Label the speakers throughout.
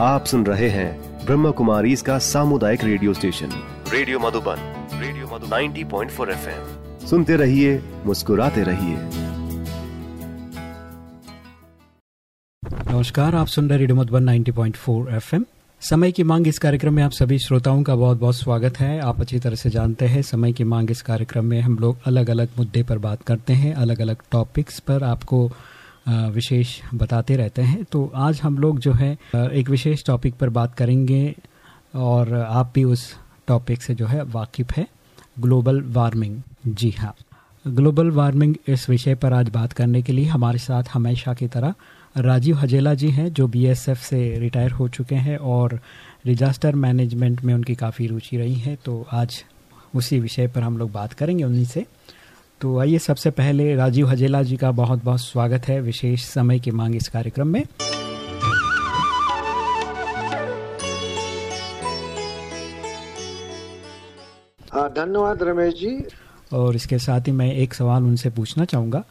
Speaker 1: आप सुन रहे हैं ब्रह्म कुमारी इसका सामुदायिक radio station. Radio Madhuban radio Madhu 90.4 point सुनते रहिए मुस्कुराते रहिए।
Speaker 2: नमस्कार आप सुन रहे रेडियो मधुबन 90.4 एफएम। समय की मांग इस कार्यक्रम में आप सभी श्रोताओं का बहुत बहुत स्वागत है। आप अच्छी तरह से जानते हैं समय की मांग इस कार्यक्रम में हम लोग अलग अलग मुद्दे पर बात करते हैं अलग अलग टॉपिक्स पर आपको विशेष बताते रहते हैं। तो आज हम लोग जो है एक विशेष टॉपिक पर बात करेंगे और आप भी उस टॉपिक से जो है वाकिफ़ है। ग्लोबल वार्मिंग जी हाँ। ग्लोबल वार्मिंग इस विषय पर आज बात करने के लिए हमारे साथ हमेशा की तरह राजीव हजेला जी हैं, जो बीएसएफ से रिटायर हो चुके हैं और डिजास्टर मैनेजमेंट में उनकी काफ़ी रुचि रही है। तो आज उसी विषय पर हम लोग बात करेंगे, उन्हीं से। तो आइए सबसे पहले राजीव हजेला जी का बहुत बहुत स्वागत है विशेष समय की मांग इस कार्यक्रम में।
Speaker 3: धन्यवाद रमेश जी।
Speaker 2: और इसके साथ ही मैं एक सवाल उनसे पूछना चाहूँगा।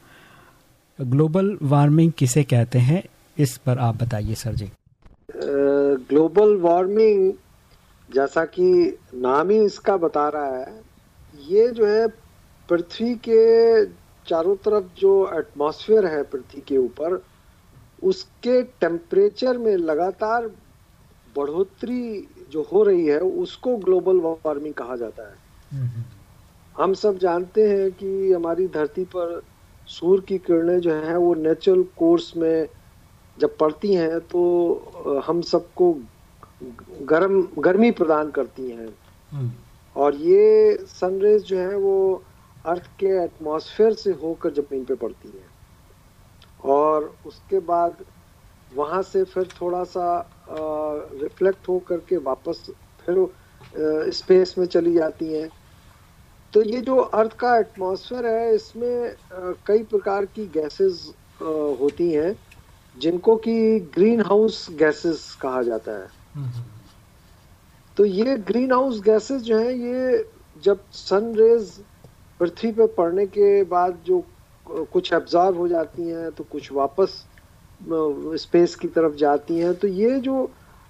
Speaker 2: ग्लोबल वार्मिंग किसे कहते हैं इस पर आप बताइए सर जी।
Speaker 3: ग्लोबल वार्मिंग जैसा कि नाम ही इसका बता रहा है ये जो है पृथ्वी के चारों तरफ़ जो एटमॉस्फेयर है पृथ्वी के ऊपर उसके टेम्परेचर में लगातार बढ़ोतरी जो हो रही है उसको ग्लोबल वार्मिंग कहा जाता है। हम सब जानते हैं कि हमारी धरती पर सूर्य की किरणें जो है वो नेचुरल कोर्स में जब पड़ती हैं तो हम सबको गर्म गर्मी प्रदान करती हैं। हम्म। और ये सनरेज जो है वो अर्थ के एटमॉस्फेयर से होकर ज़मीन पे पड़ती है। और उसके बाद वहाँ से फिर थोड़ा सा रिफ्लेक्ट हो करके वापस फिर स्पेस में चली जाती हैं। तो ये जो अर्थ का एटमॉस्फेयर है इसमें कई प्रकार की गैसेस होती हैं जिनको कि ग्रीन हाउस गैसेस कहा जाता है। हम्म। तो ये ग्रीन हाउस गैसेस जो हैं ये जब सन रेज पृथ्वी पर पड़ने के बाद जो कुछ एब्जॉर्व हो जाती हैं तो कुछ वापस स्पेस की तरफ़ जाती हैं तो ये जो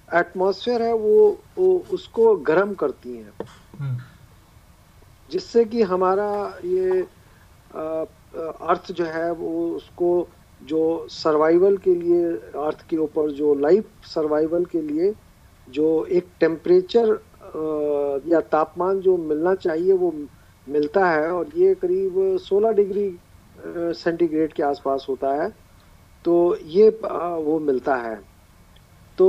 Speaker 3: एटमॉस्फेयर है वो, वो उसको गर्म करती हैं हम्म। जिससे कि हमारा ये अर्थ जो है वो उसको जो सर्वाइवल के लिए अर्थ के ऊपर जो लाइफ सर्वाइवल के लिए जो एक टेम्परेचर या तापमान जो मिलना चाहिए वो मिलता है और ये करीब 16 डिग्री सेंटीग्रेड के आसपास होता है। तो ये वो मिलता है। तो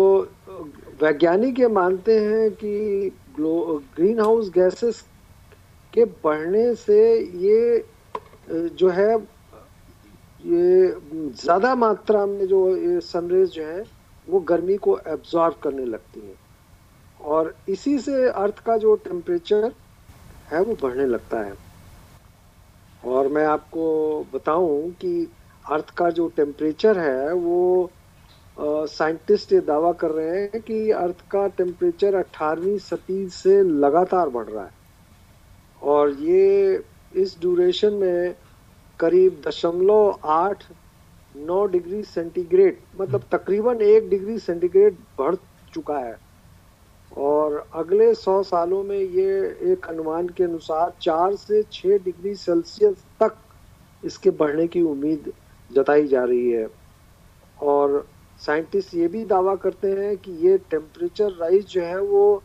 Speaker 3: वैज्ञानिक ये मानते हैं कि ग्रीन हाउस गैसेस के बढ़ने से ये जो है, ये ज़्यादा मात्रा में जो सनरेज जो है, वो गर्मी को एब्जॉर्व करने लगती है। और इसी से अर्थ का जो टेम्परेचर है, वो बढ़ने लगता है। और मैं आपको बताऊँ कि अर्थ का जो टेम्परेचर है, वो साइंटिस्ट ये दावा कर रहे हैं कि अर्थ का टेम्परेचर अठारहवीं सदी से लगातार बढ़ रहा है। और ये इस ड्यूरेशन में करीब दशमलव आठ, नौ डिग्री सेंटीग्रेड मतलब तकरीबन एक डिग्री सेंटीग्रेड बढ़ चुका है। और अगले सौ सालों में ये एक अनुमान के अनुसार चार से छः डिग्री सेल्सियस तक इसके बढ़ने की उम्मीद जताई जा रही है। और साइंटिस्ट ये भी दावा करते हैं कि ये टेम्परेचर राइज जो है वो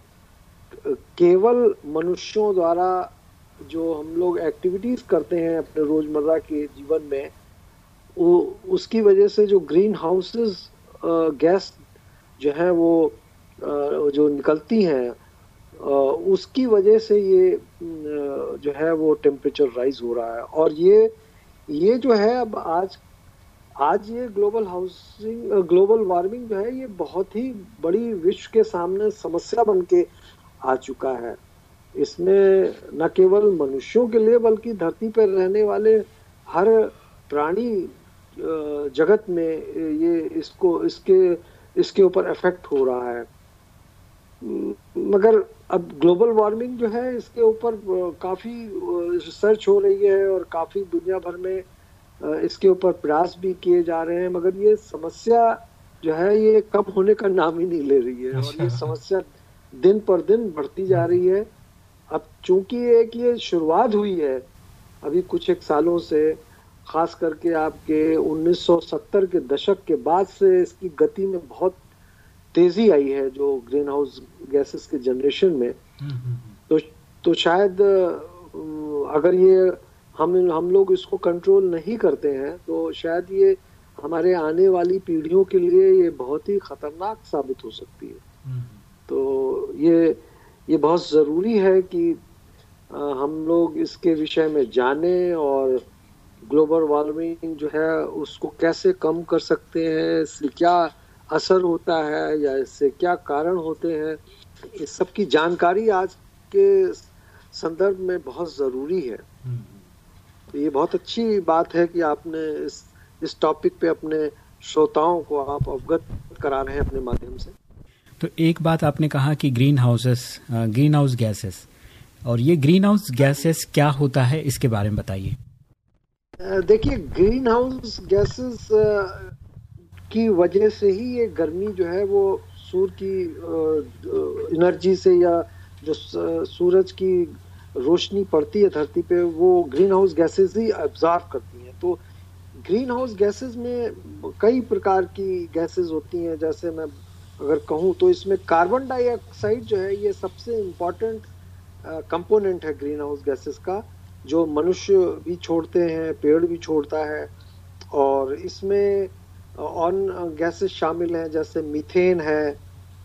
Speaker 3: केवल मनुष्यों द्वारा जो हम लोग एक्टिविटीज़ करते हैं अपने रोज़मर्रा के जीवन में, वो उसकी वजह से जो ग्रीन हाउसेस गैस जो है वो जो निकलती हैं उसकी वजह से ये जो है वो टेम्परेचर राइज हो रहा है। और ये ये जो है अब आज आज ये ग्लोबल हाउसिंग ग्लोबल वार्मिंग जो है, ये बहुत ही बड़ी विश्व के सामने समस्या बन के आ चुका है। इसमें न केवल मनुष्यों के लिए बल्कि धरती पर रहने वाले हर प्राणी जगत में ये, इसको, इसके इसके ऊपर इफ़ेक्ट हो रहा है। मगर अब ग्लोबल वार्मिंग जो है इसके ऊपर काफ़ी रिसर्च हो रही है और काफ़ी दुनिया भर में इसके ऊपर प्रयास भी किए जा रहे हैं मगर ये समस्या जो है ये कम होने का नाम ही नहीं ले रही है और ये
Speaker 2: अच्छा।
Speaker 3: समस्या दिन पर दिन बढ़ती जा रही है अब चूँकि एक ये शुरुआत हुई है अभी कुछ एक सालों से खास करके आपके 1970 के दशक के बाद से इसकी गति में बहुत तेज़ी आई है जो ग्रीन हाउस गैसेस के जनरेशन में। तो तो शायद अगर ये हम हम लोग इसको कंट्रोल नहीं करते हैं तो शायद ये हमारे आने वाली पीढ़ियों के लिए ये बहुत ही खतरनाक साबित हो सकती है। तो ये ये बहुत ज़रूरी है कि हम लोग इसके विषय में जाने और ग्लोबल वार्मिंग जो है उसको कैसे कम कर सकते हैं इससे क्या असर होता है या इससे क्या कारण होते हैं इस सब की जानकारी आज के संदर्भ में बहुत ज़रूरी है। तो ये बहुत अच्छी बात है कि आपने इस इस टॉपिक पे अपने श्रोताओं को आप अवगत करा रहे हैं अपने माध्यम से।
Speaker 2: तो एक बात आपने कहा कि green houses green house gases और ये ग्रीन हाउस गैसेस क्या होता है इसके बारे में बताइए।
Speaker 3: देखिए ग्रीन हाउस गैसेस की वजह से ही ये गर्मी जो है वो सूर्य की एनर्जी से या जो सूरज की रोशनी पड़ती है धरती पे, वो ग्रीन हाउस गैसेस ही एब्जॉर्व करती हैं। तो ग्रीन हाउस गैसेस में कई प्रकार की गैसेस होती हैं, जैसे मैं अगर कहूँ तो इसमें कार्बन डाइऑक्साइड जो है, ये सबसे इंपॉर्टेंट कंपोनेंट है ग्रीन हाउस गैसेस का, जो मनुष्य भी छोड़ते हैं, पेड़ भी छोड़ता है। और इसमें ऑन गैसेस शामिल हैं, जैसे मीथेन है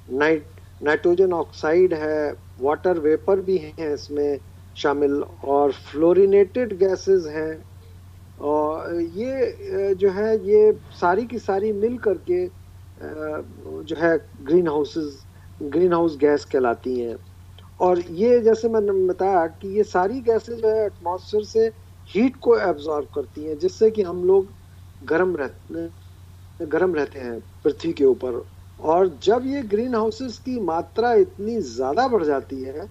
Speaker 3: नाइट नाइट्रोजन ऑक्साइड है, वाटर वेपर भी हैं इसमें शामिल, और फ्लोरिनेटेड गैसेस हैं। और ये जो है, ये सारी की सारी मिल करके जो है green houses green house gas कहलाती हैं। और ये, जैसे मैंने बताया कि ये सारी गैसेस जो है एटमॉस्फेयर से हीट को एब्जॉर्ब करती हैं, जिससे कि हम लोग गर्म रहते गर्म रहते हैं पृथ्वी के ऊपर। और जब ये ग्रीन हाउसेस की मात्रा इतनी ज़्यादा बढ़ जाती है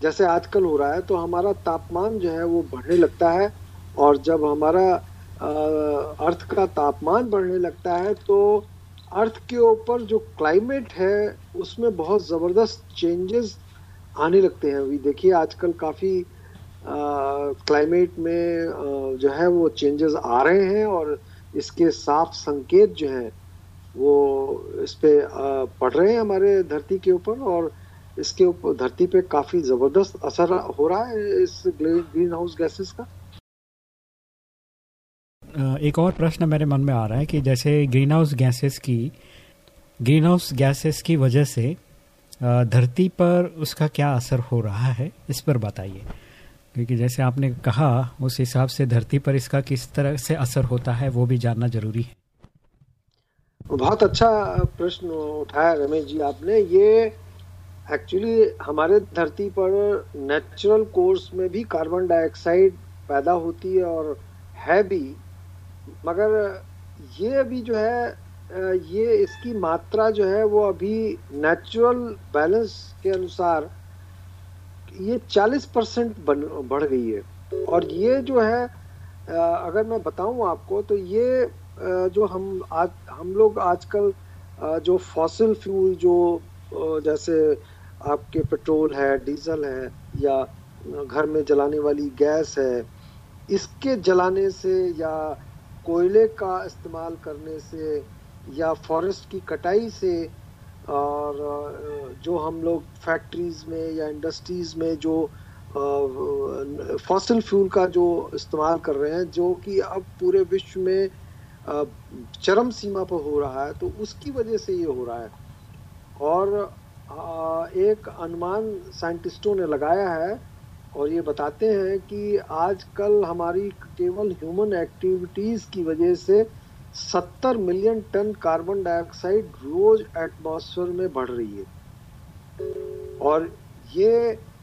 Speaker 3: जैसे आजकल हो रहा है तो हमारा तापमान जो है वो बढ़ने लगता है। और जब हमारा अर्थ का तापमान बढ़ने लगता है तो अर्थ के ऊपर जो क्लाइमेट है उसमें बहुत ज़बरदस्त चेंजेस आने लगते हैं। अभी देखिए आजकल काफ़ी क्लाइमेट में अ, जो है वो चेंजेस आ रहे हैं और इसके साफ़ संकेत जो हैं, वो इस पर पड़ रहे हैं हमारे धरती के ऊपर और इसके ऊपर धरती पे काफ़ी ज़बरदस्त असर हो रहा है इस ग्रीन हाउस गैसेस का।
Speaker 2: एक और प्रश्न मेरे मन में आ रहा है कि जैसे ग्रीन हाउस गैसेस की ग्रीन हाउस गैसेस की वजह से धरती पर उसका क्या असर हो रहा है, इस पर बताइए। क्योंकि जैसे आपने कहा, उस हिसाब से धरती पर इसका किस तरह से असर होता है, वो भी जानना ज़रूरी है।
Speaker 3: बहुत अच्छा प्रश्न उठाया रमेश जी आपने। ये एक्चुअली हमारे धरती पर नेचुरल कोर्स में भी कार्बन डाइऑक्साइड पैदा होती है और है भी। मगर ये अभी जो है, ये इसकी मात्रा जो है, वो अभी नेचुरल बैलेंस के अनुसार ये 40 परसेंट बढ़ गई है। और ये जो है अगर मैं बताऊँ आपको तो ये जो हम आज, हम लोग आजकल जो फॉसिल फ्यूल जो जैसे आपके पेट्रोल है, डीजल है, या घर में जलाने वाली गैस है, इसके जलाने से या कोयले का इस्तेमाल करने से या फॉरेस्ट की कटाई से और जो हम लोग फैक्ट्रीज में या इंडस्ट्रीज़ में जो फॉसिल फ्यूल का जो इस्तेमाल कर रहे हैं, जो कि अब पूरे विश्व में चरम सीमा पर हो रहा है तो उसकी वजह से ये हो रहा है। और एक अनुमान साइंटिस्टों ने लगाया है और ये बताते हैं कि आजकल हमारी केवल ह्यूमन एक्टिविटीज़ की वजह से 70 मिलियन टन कार्बन डाइऑक्साइड रोज एटमॉस्फेयर में बढ़ रही है। और ये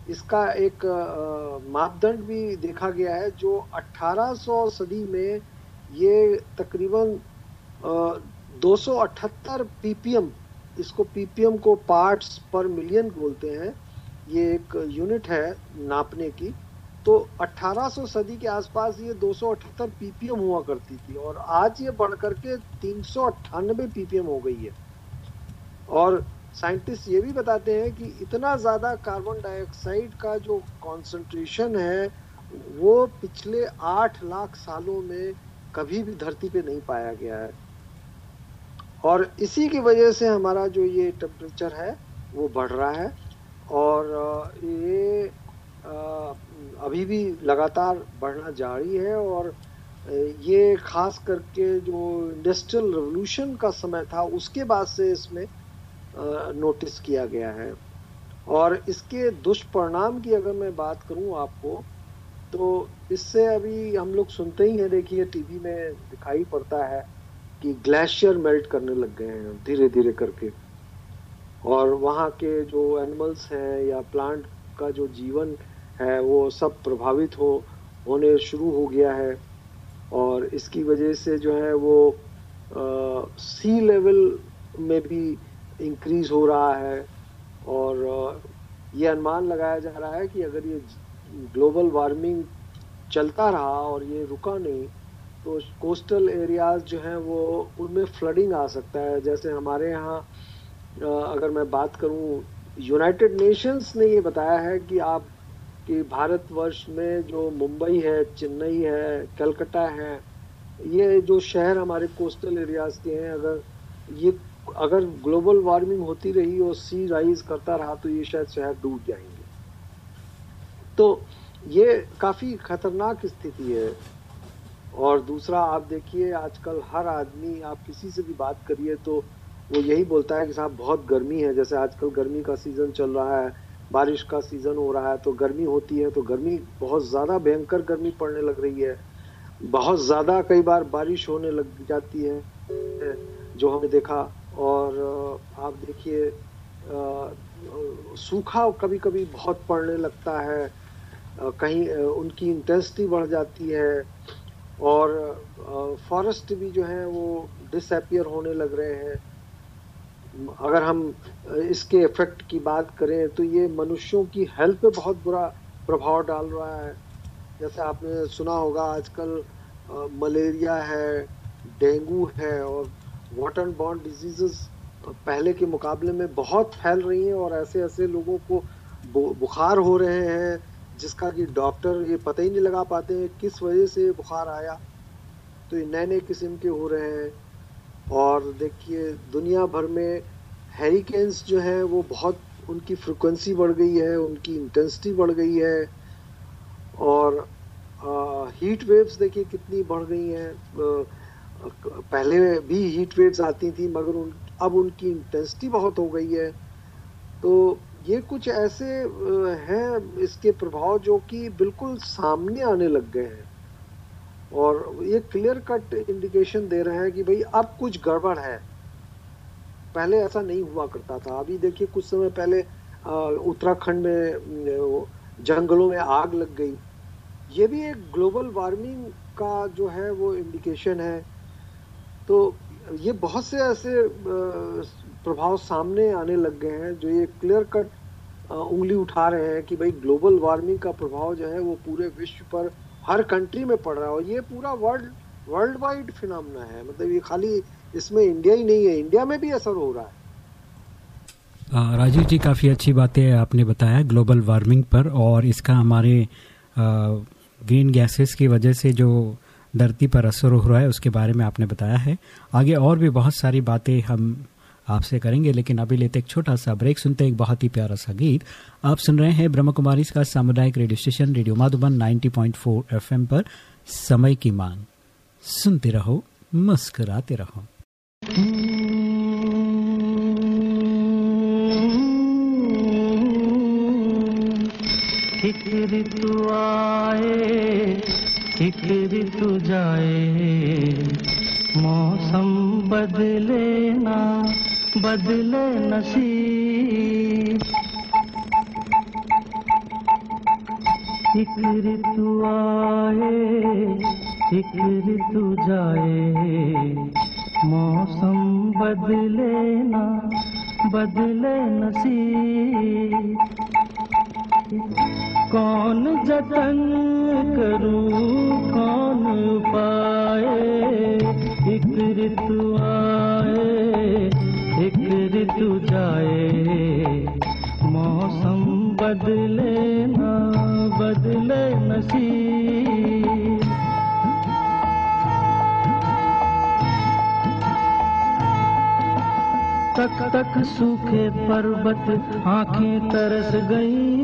Speaker 3: इसका एक मापदंड भी देखा गया है जो 1800 सदी में ये तकरीबन अ, 278 पीपीएम इसको पीपीएम को पार्ट्स पर मिलियन बोलते हैं ये एक यूनिट है नापने की। तो 1800 सदी के आसपास ये 278 पीपीएम हुआ करती थी और आज ये बढ़ करके तीन सौ अट्ठानबे पीपीएम हो गई है। और साइंटिस्ट ये भी बताते हैं कि इतना ज़्यादा कार्बन डाइऑक्साइड का जो कॉन्सेंट्रेशन है, वो पिछले आठ लाख सालों में कभी भी धरती पे नहीं पाया गया है। और इसी की वजह से हमारा जो ये टेम्परेचर है, वो बढ़ रहा है। और ये अभी भी लगातार बढ़ना जारी है और ये खास करके जो इंडस्ट्रियल रेवोल्यूशन का समय था, उसके बाद से इसमें नोटिस किया गया है। और इसके दुष्परिणाम की अगर मैं बात करूँ आपको तो इससे अभी हम लोग सुनते ही हैं, देखिए टीवी में दिखाई पड़ता है कि ग्लेशियर मेल्ट करने लग गए हैं धीरे धीरे करके। और वहाँ के जो एनिमल्स हैं या प्लांट का जो जीवन है वो सब प्रभावित हो, होने शुरू हो गया है। और इसकी वजह से जो है वो सी लेवल में भी इंक्रीज हो रहा है। और ये अनुमान लगाया जा रहा है कि अगर ये ग्लोबल वार्मिंग चलता रहा और ये रुका नहीं तो कोस्टल एरियाज़ जो हैं वो, उनमें फ्लडिंग आ सकता है। जैसे हमारे यहाँ अगर मैं बात करूँ यूनाइटेड नेशंस ने ये बताया है कि आप कि भारतवर्ष में जो मुंबई है, चेन्नई है, कलकत्ता है, ये जो शहर हमारे कोस्टल एरियाज़ के हैं, अगर ये, अगर ग्लोबल वार्मिंग होती रही और सी राइज करता रहा तो ये शायद शहर डूब जाएँगे। तो ये काफ़ी खतरनाक स्थिति है। और दूसरा, आप देखिए, आजकल हर आदमी, आप किसी से भी बात करिए तो वो यही बोलता है कि साहब, बहुत गर्मी है, जैसे आजकल गर्मी का सीज़न चल रहा है बारिश का सीज़न हो रहा है तो गर्मी होती है तो गर्मी बहुत ज़्यादा भयंकर गर्मी पड़ने लग रही है। बहुत ज़्यादा कई बार बारिश होने लग जाती है, जो हमने देखा। और आप देखिए सूखा कभी कभी बहुत पड़ने लगता है कहीं उनकी इंटेंसिटी बढ़ जाती है। और फॉरेस्ट भी जो है वो डिसअपियर होने लग रहे हैं। अगर हम इसके इफ़ेक्ट की बात करें तो ये मनुष्यों की हेल्थ पे बहुत बुरा प्रभाव डाल रहा है। जैसे आपने सुना होगा, आजकल मलेरिया है, डेंगू है और वाटर बॉर्न डिजीजेस पहले के मुकाबले में बहुत फैल रही हैं और ऐसे ऐसे लोगों को बुखार हो रहे हैं, जिसका कि डॉक्टर ये पता ही नहीं लगा पाते हैं किस वजह से बुखार आया। तो ये नए नए किस्म के हो रहे हैं। और देखिए दुनिया भर में हेरिकेन्स जो है वो बहुत उनकी फ्रिक्वेंसी बढ़ गई है उनकी इंटेंसिटी बढ़ गई है और आ, हीट वेव्स देखिए कितनी बढ़ गई हैं। पहले भी हीट वेव्स आती थी मगर उन अब उनकी इंटेंसिटी बहुत हो गई है। तो ये कुछ ऐसे हैं इसके प्रभाव जो कि बिल्कुल सामने आने लग गए हैं। और ये क्लियर कट इंडिकेशन दे रहे हैं कि भाई अब कुछ गड़बड़ है। पहले ऐसा नहीं हुआ करता था। अभी देखिए कुछ समय पहले उत्तराखंड में जंगलों में आग लग गई। ये भी एक ग्लोबल वार्मिंग का जो है वो इंडिकेशन है। तो ये बहुत से ऐसे प्रभाव सामने आने लग गए हैं जो ये क्लियर कट उंगली उठा रहे हैं कि भाई ग्लोबल वार्मिंग का प्रभाव जो है वो पूरे विश्व पर हर कंट्री में पड़ रहा है और ये पूरा वर्ल्ड वर्ल्ड वाइड फिनमना है। मतलब ये खाली इसमें इंडिया ही नहीं है इंडिया में भी असर हो रहा है।
Speaker 2: राजीव जी, काफ़ी अच्छी बातें आपने बताया ग्लोबल वार्मिंग पर और इसका हमारे ग्रीन गैसेस की वजह से जो धरती पर असर हो रहा है, उसके बारे में आपने बताया है। आगे और भी बहुत सारी बातें हम आपसे करेंगे, लेकिन अभी लेते एक छोटा सा ब्रेक, सुनते एक बहुत ही प्यारा सा गीत। आप सुन रहे हैं ब्रह्म कुमारी का सामुदायिक radio station, radio Madhuban 90.4 FM पर, समय की मांग। सुनते रहो, मुस्कुराते रहो।
Speaker 4: एक ऋतु आए, एक ऋतु जाए, मौसम बदले ना बदले नसीब। एक ऋतु आए, एक ऋतु जाए। मौसम बदले ना, बदले नसीब। कौन जतन करूँ, कौन पाए? एक ऋतु आए ऋतु जाए, मौसम बदले ना, बदले नसीब। तक तक सूखे पर्वत आँखें तरस गई।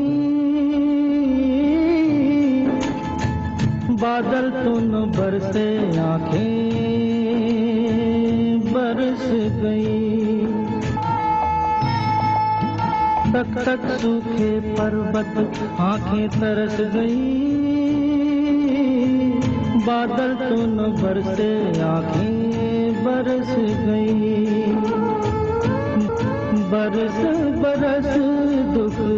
Speaker 4: बादल तो न बरसे, आँखें बरस गई। तक तक सूखे पर्वत आँखें तरस गई। बादल तो न बरसे, आँखें बरस गई। बरस बरस दुख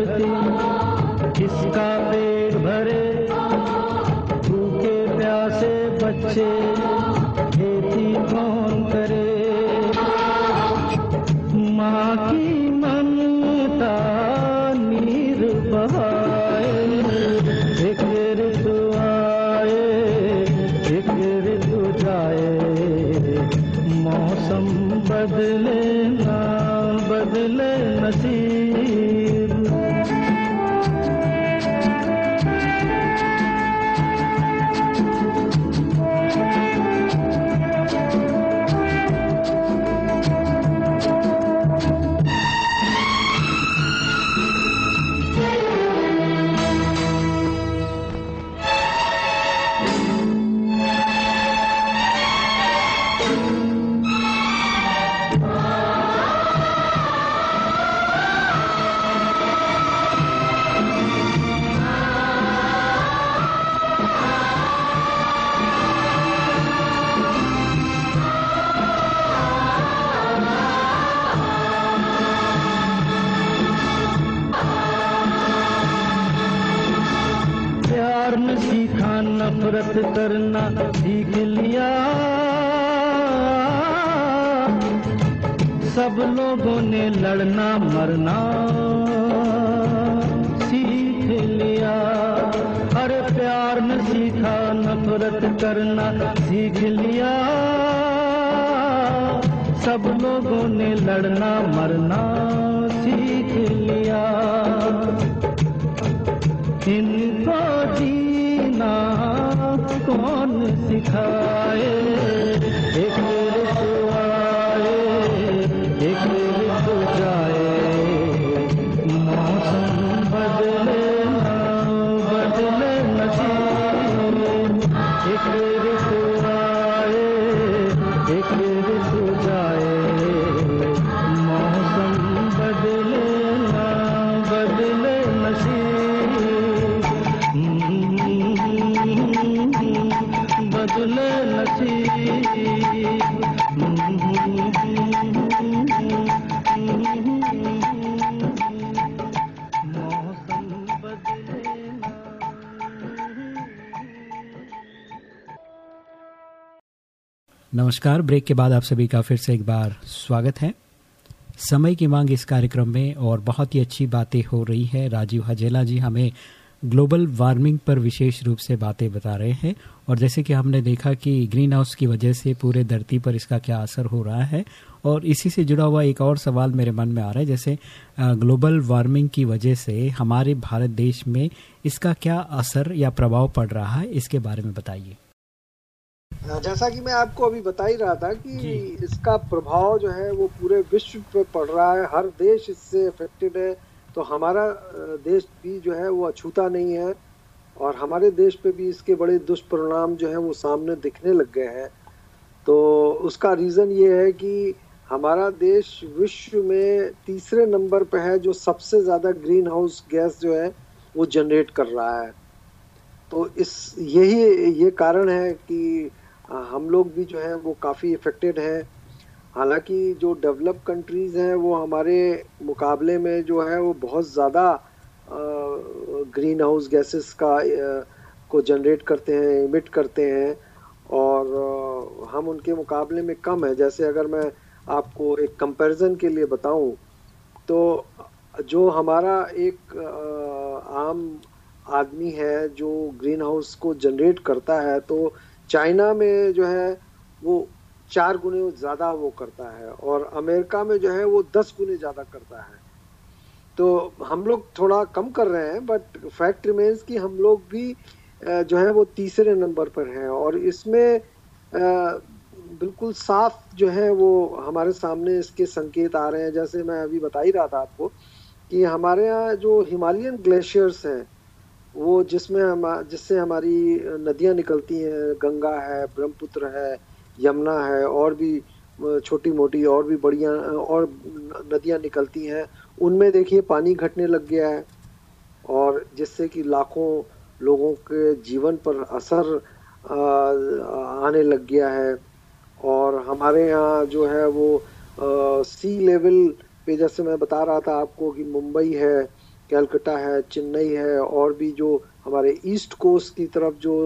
Speaker 4: धरती किसका पेट भरे? भूखे प्यासे बच्चे। लड़ना, मरना, सीख लिया। हर प्यार न सीखा, नफरत करना, सीख लिया। सब लोगों ने लड़ना, मरना।
Speaker 2: नमस्कार। ब्रेक के बाद आप सभी का फिर से एक बार स्वागत है। समय की मांग इस कार्यक्रम में और बहुत ही अच्छी बातें हो रही है। राजीव हजेला जी हमें ग्लोबल वार्मिंग पर विशेष रूप से बातें बता रहे हैं और जैसे कि हमने देखा कि ग्रीन हाउस की वजह से पूरे धरती पर इसका क्या असर हो रहा है और इसी से जुड़ा हुआ एक और सवाल मेरे मन में आ रहा है, जैसे ग्लोबल वार्मिंग की वजह से हमारे भारत देश में इसका क्या असर या प्रभाव पड़ रहा है, इसके बारे में बताइए।
Speaker 3: जैसा कि मैं आपको अभी बता ही रहा था कि इसका प्रभाव जो है वो पूरे विश्व पे पड़ रहा है। हर देश इससे अफेक्टेड है। तो हमारा देश भी जो है वो अछूता नहीं है और हमारे देश पे भी इसके बड़े दुष्परिणाम जो है वो सामने दिखने लग गए हैं। तो उसका रीज़न ये है कि हमारा देश विश्व में तीसरे नंबर पे है जो सबसे ज़्यादा ग्रीन हाउस गैस जो है वो जनरेट कर रहा है। तो इस यही ये कारण है कि हम लोग भी जो है वो काफ़ी इफ़ेक्टेड हैं। हालाँकि जो डेवलप कंट्रीज़ हैं वो हमारे मुकाबले में जो है वो बहुत ज़्यादा ग्रीन हाउस गैसेस का आ, को जनरेट करते हैं इमिट करते हैं और आ, हम उनके मुकाबले में कम है। जैसे अगर मैं आपको एक कंपैरिजन के लिए बताऊँ तो जो हमारा एक आ, आम आदमी है जो ग्रीन हाउस को जनरेट करता है तो चाइना में जो है, वो चार गुने ज़्यादा वो करता है और अमेरिका में जो है, वो दस गुने ज़्यादा करता है। तो हम लोग थोड़ा कम कर रहे हैं बट फैक्ट रिमेन्स कि हम लोग भी जो है, वो तीसरे नंबर पर हैं और इसमें बिल्कुल साफ़ जो है, वो हमारे सामने इसके संकेत आ रहे हैं। जैसे मैं अभी बता ही रहा था आपको कि हमारे यहाँ जो हिमालयन ग्लेशियर्स हैं वो जिसमें हम, जिससे हमारी नदियाँ निकलती हैं, गंगा है, ब्रह्मपुत्र है, यमुना है, और भी छोटी मोटी और भी बढ़िया और नदियाँ निकलती हैं, उनमें देखिए पानी घटने लग गया है, और जिससे कि लाखों लोगों के जीवन पर असर आने लग गया है, और हमारे यहाँ जो है वो सी लेवल पे जैसे मैं बता रहा था आपको कि मुंबई है कैलकटा है, चेन्नई है और भी जो हमारे ईस्ट कोस्ट की तरफ़ जो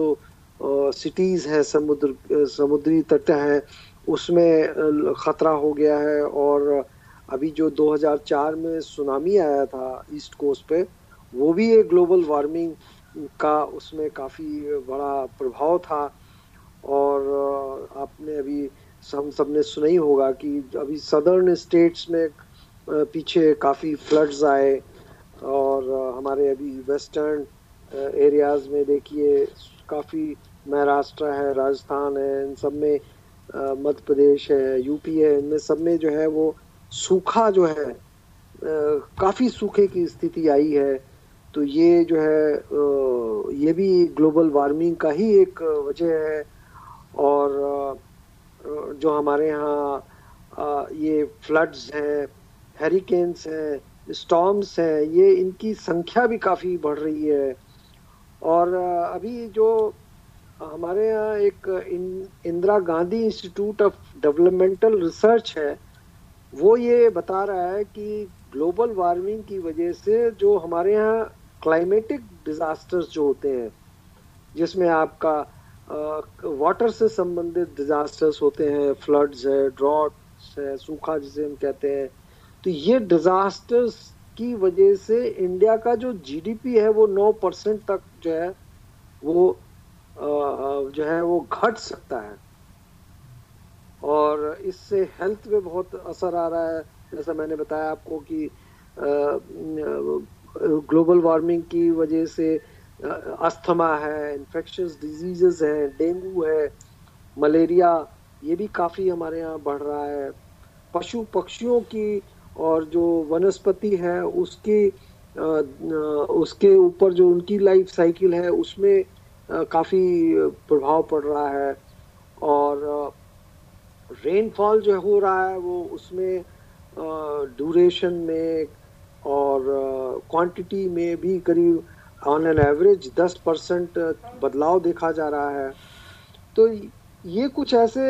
Speaker 3: सिटीज़ हैं, समुद्र समुद्री तट हैं, उसमें ख़तरा हो गया है और अभी जो 2004 में सुनामी आया था ईस्ट कोस्ट पे, वो भी एक ग्लोबल वार्मिंग का उसमें काफ़ी बड़ा प्रभाव था और आपने अभी हम सबने सुना ही होगा कि अभी सदर्न स्टेट्स में पीछे काफ़ी फ्लड्स आए और हमारे अभी वेस्टर्न एरियाज़ में देखिए, काफ़ी महाराष्ट्र है, राजस्थान है, इन सब में मध्य प्रदेश है, यूपी है, इनमें सब में जो है वो सूखा जो है काफ़ी सूखे की स्थिति आई है। तो ये जो है ये भी ग्लोबल वार्मिंग का ही एक वजह है। और जो हमारे यहाँ ये फ्लड्स हैं, हेरिकेन्स हैं स्टॉम्स हैं, ये इनकी संख्या भी काफ़ी बढ़ रही है। और अभी जो हमारे यहाँ एक Indira Gandhi institute of developmental research है, वो ये बता रहा है कि ग्लोबल वार्मिंग की वजह से जो हमारे यहाँ क्लाइमेटिक डिजास्टर्स जो होते हैं, जिसमें आपका वाटर से संबंधित डिजास्टर्स होते हैं, फ्लड्स है ड्रॉट्स है, सूखा जिसे हम कहते हैं तो ये डिजास्टर्स की वजह से इंडिया का जो जीडीपी है वो नौ परसेंट तक जो है, वो जो है वो घट सकता है। और इससे हेल्थ पे बहुत असर आ रहा है। जैसा मैंने बताया आपको कि ग्लोबल वार्मिंग की वजह से अस्थमा है इन्फेक्शस डिजीजेस हैं, डेंगू है मलेरिया ये भी काफ़ी हमारे यहाँ बढ़ रहा है। पशु पक्षियों की और जो वनस्पति है, उसकी उसके ऊपर जो उनकी लाइफ साइकिल है, उसमें काफ़ी प्रभाव पड़ रहा है। और रेनफॉल जो हो रहा है, वो उसमें ड्यूरेशन में और क्वांटिटी में भी करीब ऑन एन एवरेज 10 परसेंट बदलाव देखा जा रहा है। तो ये कुछ ऐसे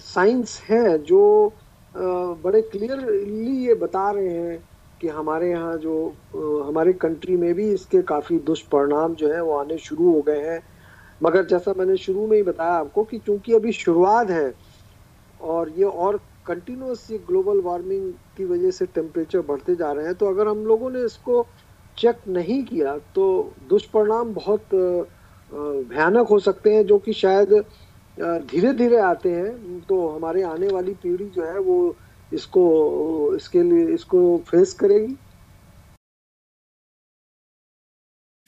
Speaker 3: साइंस हैं जो बड़े क्लियरली ये बता रहे हैं कि हमारे यहाँ जो हमारे कंट्री में भी इसके काफ़ी दुष्परिणाम जो है वो आने शुरू हो गए हैं। मगर जैसा मैंने शुरू में ही बताया आपको कि चूँकि अभी शुरुआत है और ये और कंटिन्यूस ये ग्लोबल वार्मिंग की वजह से टेम्परेचर बढ़ते जा रहे हैं तो अगर हम लोगों ने इसको चेक नहीं किया तो दुष्परिणाम बहुत भयानक हो सकते हैं, जो कि शायद धीरे धीरे आते हैं तो हमारे आने वाली पीढ़ी जो है वो इसको इसके लिए इसको फेस करेगी।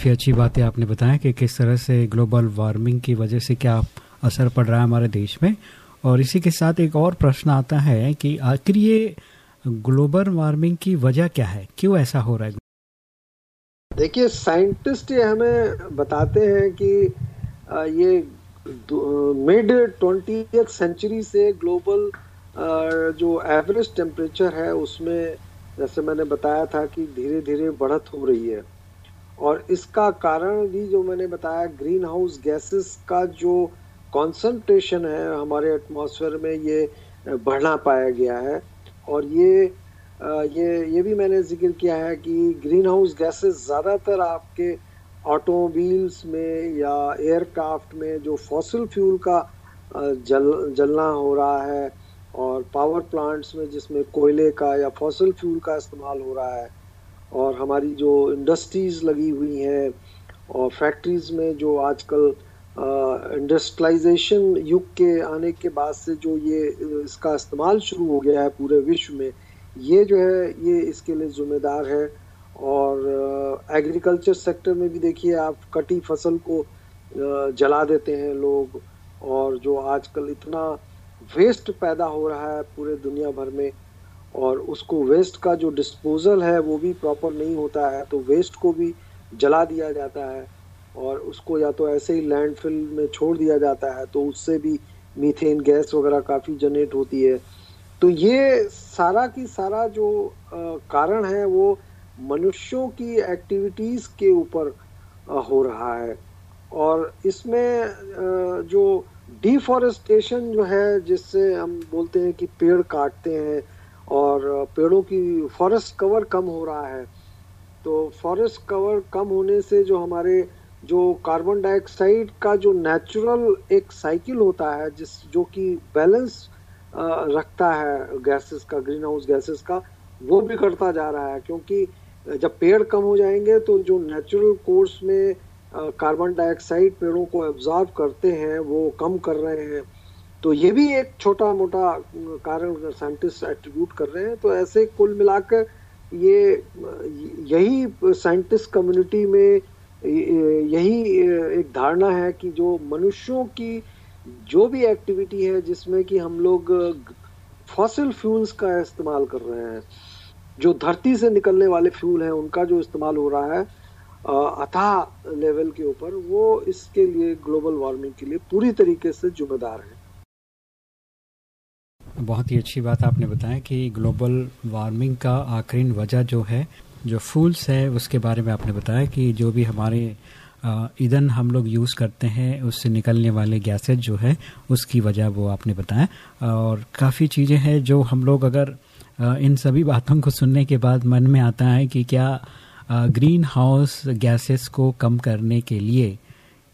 Speaker 2: काफ़ी अच्छी बात है आपने बताया कि किस तरह से ग्लोबल वार्मिंग की वजह से क्या असर पड़ रहा है हमारे देश में। और इसी के साथ एक और प्रश्न आता है कि आखिर ये ग्लोबल वार्मिंग की वजह क्या है? क्यों ऐसा हो रहा है?
Speaker 3: देखिए साइंटिस्ट ये हमें बताते हैं कि ये मिड ट्वेंटी सेंचुरी से ग्लोबल जो एवरेज टेम्परेचर है, उसमें जैसे मैंने बताया था कि धीरे धीरे बढ़त हो रही है। और इसका कारण भी जो मैंने बताया ग्रीन हाउस गैसेस का जो कॉन्सेंट्रेशन है, हमारे एटमॉस्फेयर में ये बढ़ना पाया गया है। और ये ये ये भी मैंने ज़िक्र किया है कि ग्रीन हाउस गैसेस ज़्यादातर आपके ऑटोमोबाइल्स में या एयरक्राफ्ट में जो फॉसिल फ्यूल का जल, जलना हो रहा है और पावर प्लांट्स में जिसमें कोयले का या फॉसिल फ्यूल का इस्तेमाल हो रहा है और हमारी जो इंडस्ट्रीज़ लगी हुई हैं और फैक्ट्रीज़ में जो आजकल इंडस्ट्रियलाइजेशन युग के आने के बाद से जो ये, इसका इस्तेमाल शुरू हो गया है पूरे विश्व में, ये जो है, ये इसके लिए ज़िम्मेदार है। और एग्रीकल्चर सेक्टर में भी देखिए आप कटी फ़सल को जला देते हैं लोग और जो आजकल इतना वेस्ट पैदा हो रहा है पूरे दुनिया भर में और उसको वेस्ट का जो डिस्पोजल है वो भी प्रॉपर नहीं होता है तो वेस्ट को भी जला दिया जाता है और उसको या तो ऐसे ही लैंडफिल में छोड़ दिया जाता है तो उससे भी मीथेन गैस वगैरह काफ़ी जनरेट होती है। तो ये सारा की सारा जो कारण है वो मनुष्यों की एक्टिविटीज़ के ऊपर हो रहा है। और इसमें जो डिफॉरेस्टेशन जो है, जिससे हम बोलते हैं कि पेड़ काटते हैं और पेड़ों की फॉरेस्ट कवर कम हो रहा है। तो फॉरेस्ट कवर कम होने से जो हमारे, जो कार्बन डाइऑक्साइड का जो नेचुरल एक साइकिल होता है, जिस, जो कि बैलेंस रखता है गैसेस का ग्रीन हाउस गैसेस का, वो बिगड़ता जा रहा है। क्योंकि जब पेड़ कम हो जाएँगे तो जो नेचुरल कोर्स में कार्बन डाइऑक्साइड पेड़ों को एब्जॉर्ब करते हैं, वो कम कर रहे हैं। तो ये भी एक छोटा मोटा कारण साइंटिस्ट एट्रीब्यूट कर रहे हैं तो ऐसे कुल मिलाकर ये यही साइंटिस्ट कम्युनिटी में यही एक धारणा है कि जो मनुष्यों की, जो भी एक्टिविटी है, जिसमें कि हम लोग फॉसिल फ्यूल्स का इस्तेमाल कर रहे हैं। जो धरती से निकलने वाले फ्यूल हैं, उनका जो इस्तेमाल हो रहा है अथाह लेवल के ऊपर, वो इसके लिए ग्लोबल वार्मिंग के लिए पूरी तरीके से जिम्मेदार है।
Speaker 2: बहुत ही अच्छी बात आपने बताया कि ग्लोबल वार्मिंग का आखिरी वजह जो है, जो फूल्स है, उसके बारे में आपने बताया कि जो भी हमारे ईंधन हम लोग यूज़ करते हैं, उससे निकलने वाले गैसेज जो है, उसकी वजह वो आपने बताया। और काफ़ी चीज़ें हैं जो हम लोग अगर इन सभी बातों को सुनने के बाद मन में आता है कि क्या ग्रीन हाउस गैसेस को कम करने के लिए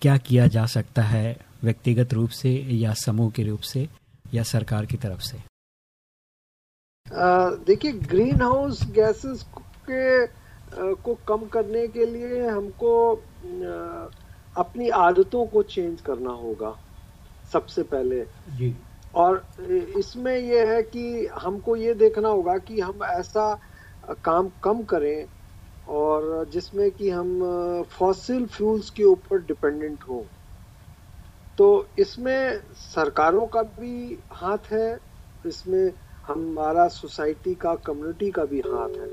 Speaker 2: क्या किया जा सकता है व्यक्तिगत रूप से या समूह के रूप से या सरकार की तरफ़ से?
Speaker 3: देखिए ग्रीन हाउस गैसेस के को कम करने के लिए हमको अपनी आदतों को चेंज करना होगा सबसे पहले। जी। और इसमें यह है कि हमको ये देखना होगा कि हम ऐसा काम कम करें और जिसमें कि हम फॉसिल फ्यूल्स के ऊपर डिपेंडेंट हो। तो इसमें सरकारों का भी हाथ है, इसमें हमारा सोसाइटी का कम्युनिटी का भी हाथ है।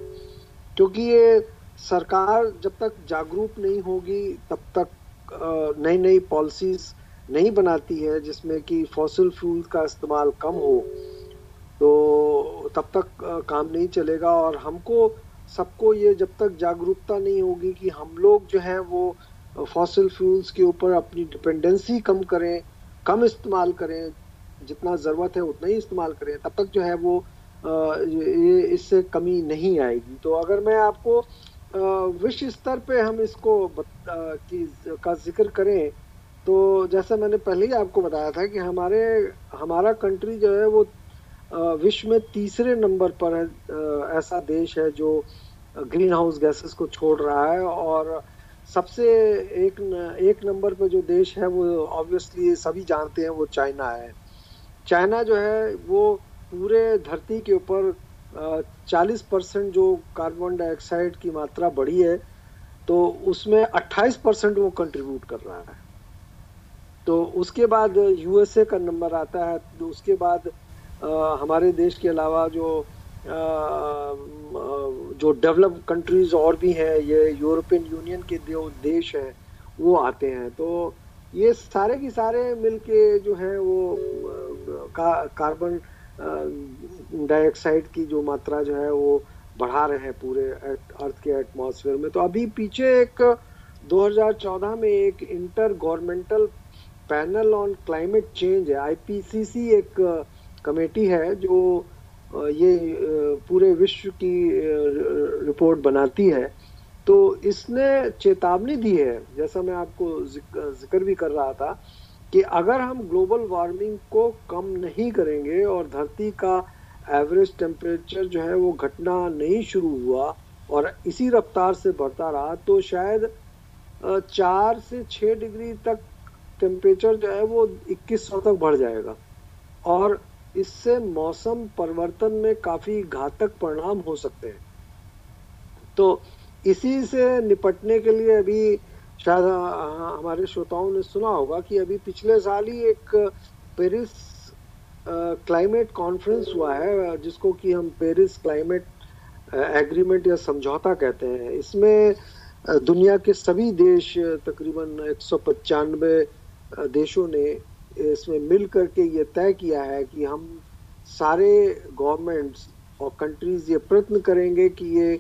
Speaker 3: क्योंकि ये सरकार जब तक जागरूक नहीं होगी, तब तक नई नई पॉलिसीज़ नहीं बनाती है, जिसमें कि फॉसिल फ्यूल का इस्तेमाल कम हो तो तब तक काम नहीं चलेगा। और हमको, सबको ये जब तक जागरूकता नहीं होगी कि हम लोग जो है वो फॉसिल फ्यूल्स के ऊपर अपनी डिपेंडेंसी कम करें, कम इस्तेमाल करें, जितना ज़रूरत है उतना ही इस्तेमाल करें, तब तक जो है वो ये इससे कमी नहीं आएगी। तो अगर मैं आपको विश्व स्तर पे हम इसको की, का ज़िक्र करें तो जैसा मैंने पहले ही आपको बताया था कि हमारे हमारा कंट्री जो है वो विश्व में तीसरे नंबर पर है ऐसा देश है जो ग्रीन हाउस गैसेस को छोड़ रहा है और सबसे एक न, एक नंबर पर जो देश है वो ऑब्वियसली सभी जानते हैं वो चाइना है। चाइना जो है वो पूरे धरती के ऊपर 40 परसेंट जो कार्बन डाइऑक्साइड की मात्रा बढ़ी है तो उसमें 28 परसेंट वो कंट्रीब्यूट कर रहा है। तो उसके बाद यूएसए का नंबर आता है तो उसके बाद आ, हमारे देश के अलावा जो आ, जो डेवलप कंट्रीज़ और भी हैं ये यूरोपियन यूनियन के जो देश हैं वो आते हैं। तो ये सारे के सारे मिलके जो है वो का, कार्बन डाइऑक्साइड की जो मात्रा जो है वो बढ़ा रहे हैं पूरे अर्थ के एटमॉस्फेयर में। तो अभी पीछे एक 2014 में एक intergovernmental panel on climate change है। आईपीसीसी एक कमेटी है जो ये पूरे विश्व की रिपोर्ट बनाती है। तो इसने चेतावनी दी है, जैसा मैं आपको ज़िक्र भी कर रहा था, कि अगर हम ग्लोबल वार्मिंग को कम नहीं करेंगे और धरती का एवरेज टेम्परेचर जो है वो घटना नहीं शुरू हुआ और इसी रफ्तार से बढ़ता रहा तो शायद चार से छः डिग्री तक टेम्परेचर जो है वो 2100 तक बढ़ जाएगा। और इससे मौसम परिवर्तन में काफ़ी घातक परिणाम हो सकते हैं। तो इसी से निपटने के लिए अभी शायद हमारे श्रोताओं ने सुना होगा कि अभी पिछले साल ही एक पेरिस क्लाइमेट कॉन्फ्रेंस हुआ है, जिसको कि हम पेरिस क्लाइमेट एग्रीमेंट या समझौता कहते हैं। इसमें दुनिया के सभी देश तकरीबन एक सौ पचानवे देशों ने इसमें मिल करके ये तय किया है कि हम सारे गवर्नमेंट्स और कंट्रीज़ ये प्रयत्न करेंगे कि ये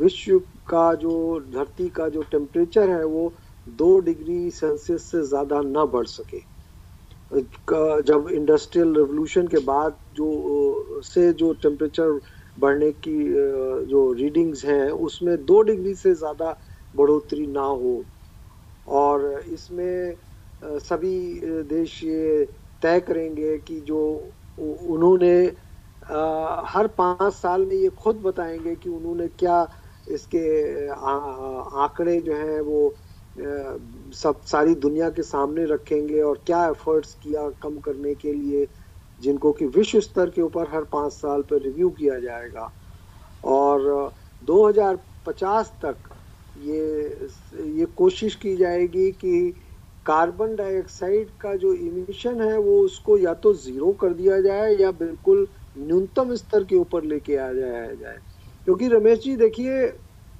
Speaker 3: विश्व का जो, धरती का जो टेम्परेचर है वो दो डिग्री सेल्सियस से ज़्यादा ना बढ़ सके। जब इंडस्ट्रियल रेवोल्यूशन के बाद जो से जो टेम्परेचर बढ़ने की जो रीडिंग्स हैं, उसमें दो डिग्री से ज़्यादा बढ़ोतरी ना हो। और इसमें सभी देश ये तय करेंगे कि जो उन्होंने हर पाँच साल में ये खुद बताएँगे कि उन्होंने क्या इसके आंकड़े जो हैं वो सब सारी दुनिया के सामने रखेंगे और क्या एफर्ट्स किया कम करने के लिए जिनको कि विश्व स्तर के ऊपर हर पाँच साल पर रिव्यू किया जाएगा। और 2050 तक ये ये कोशिश की जाएगी कि कार्बन डाइऑक्साइड का जो इमिशन है, वो उसको या तो ज़ीरो कर दिया जाए या बिल्कुल न्यूनतम स्तर के ऊपर लेके आ जाया जाए। क्योंकि रमेश जी, देखिए,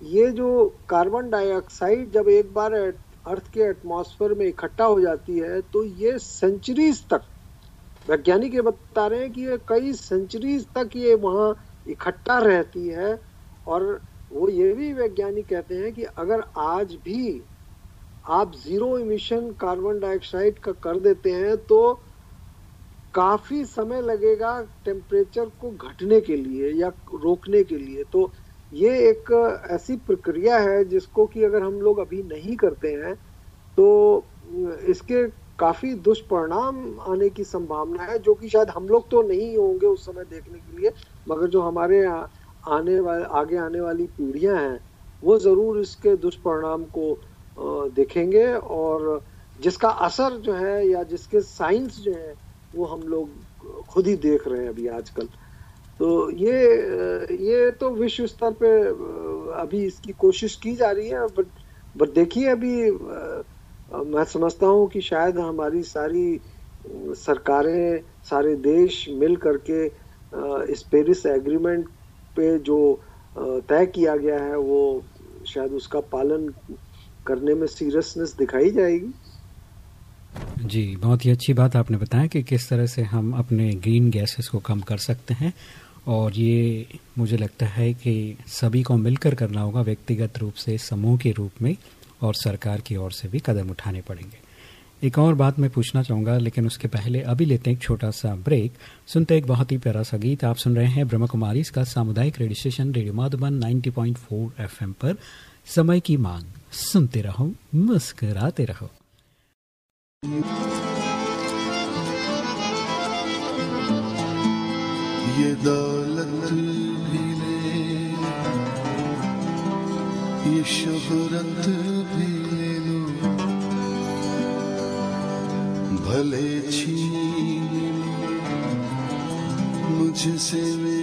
Speaker 3: ये जो कार्बन डाइऑक्साइड जब एक बार अर्थ के एटमॉस्फेयर में इकट्ठा हो जाती है तो ये सेंचुरीज तक, वैज्ञानिक ये बता रहे हैं कि ये कई सेंचुरीज तक ये वहाँ इकट्ठा रहती है और वो ये भी वैज्ञानिक कहते हैं कि अगर आज भी आप ज़ीरो इमिशन कार्बन डाइऑक्साइड का कर देते हैं तो काफ़ी समय लगेगा टेम्परेचर को घटने के लिए या रोकने के लिए। तो ये एक ऐसी प्रक्रिया है जिसको कि अगर हम लोग अभी नहीं करते हैं तो इसके काफ़ी दुष्परिणाम आने की संभावना है, जो कि शायद हम लोग तो नहीं होंगे उस समय देखने के लिए, मगर जो हमारे आने वाले आगे आने वाली पीढ़ियाँ हैं, वो ज़रूर इसके दुष्परिणाम को देखेंगे और जिसका असर जो है या जिसके साइंस जो है, वो हम लोग खुद ही देख रहे हैं अभी आजकल। तो ये ये तो विश्व स्तर पे अभी इसकी कोशिश की जा रही है, बट बट देखिए अभी मैं समझता हूँ कि शायद हमारी सारी सरकारें, सारे देश मिल करके इस पेरिस एग्रीमेंट पे जो तय किया गया है, वो शायद उसका पालन करने में सीरियसनेस दिखाई जाएगी?
Speaker 2: जी, बहुत ही अच्छी बात आपने बताया कि किस तरह से हम अपने ग्रीन गैसेस को कम कर सकते हैं। और ये मुझे लगता है कि सभी को मिलकर करना होगा, व्यक्तिगत रूप से, समूह के रूप में, और सरकार की ओर से भी कदम उठाने पड़ेंगे। एक और बात मैं पूछना चाहूँगा, लेकिन उसके पहले अभी लेते हैं एक छोटा सा ब्रेक। सुनते एक बहुत ही प्यारा सा गीत। आप सुन रहे हैं ब्रह्म कुमारी, इसका सामुदायिक radio station, radio Madhuban 90.4 FM पर। समय की मांग। सुनते रहो, मुस्कराते रहो।
Speaker 5: ये दौलत भी ले, ये शोहरत भी भले छीन मुझसे मुझसे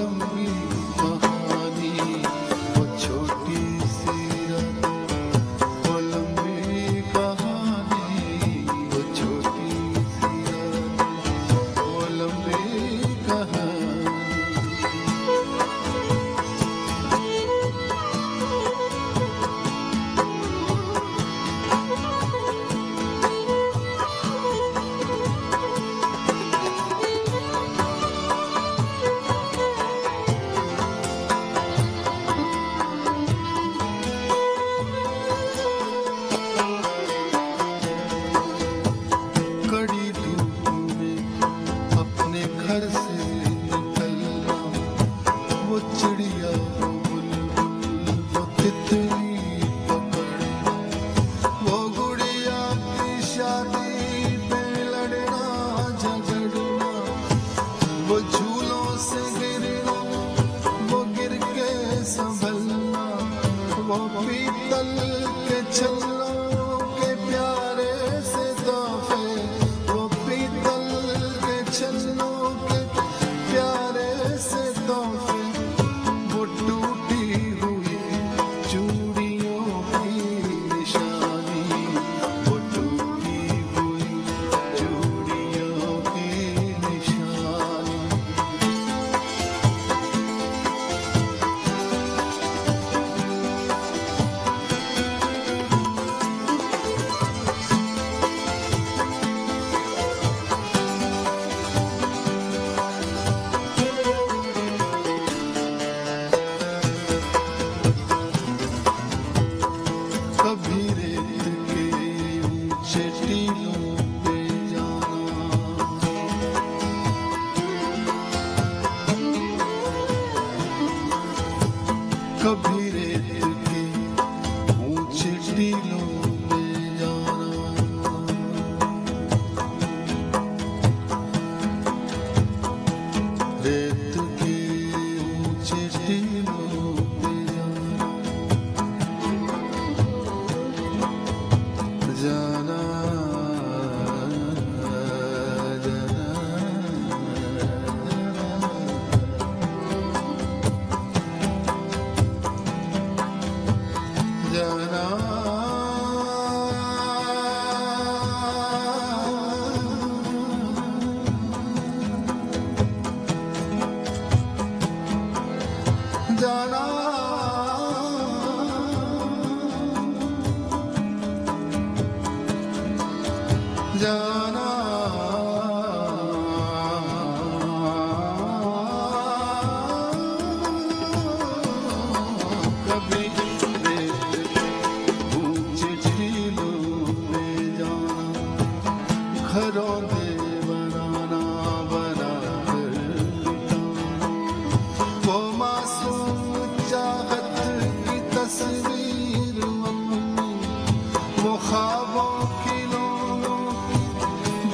Speaker 5: वो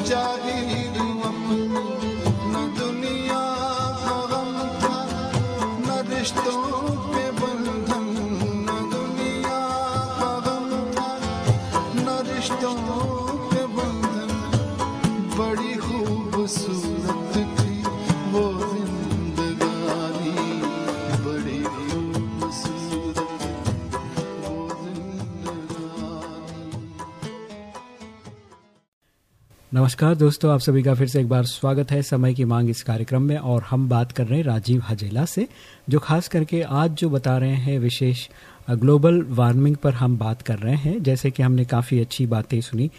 Speaker 5: Punjabi
Speaker 2: नमस्कार दोस्तों, आप सभी का फिर से एक बार स्वागत है समय की मांग इस कार्यक्रम में और हम बात कर रहे हैं राजीव हजेला से, जो खास करके आज जो बता रहे हैं विशेष ग्लोबल वार्मिंग पर हम बात कर रहे हैं। जैसे कि हमने काफ़ी अच्छी बातें सुनी,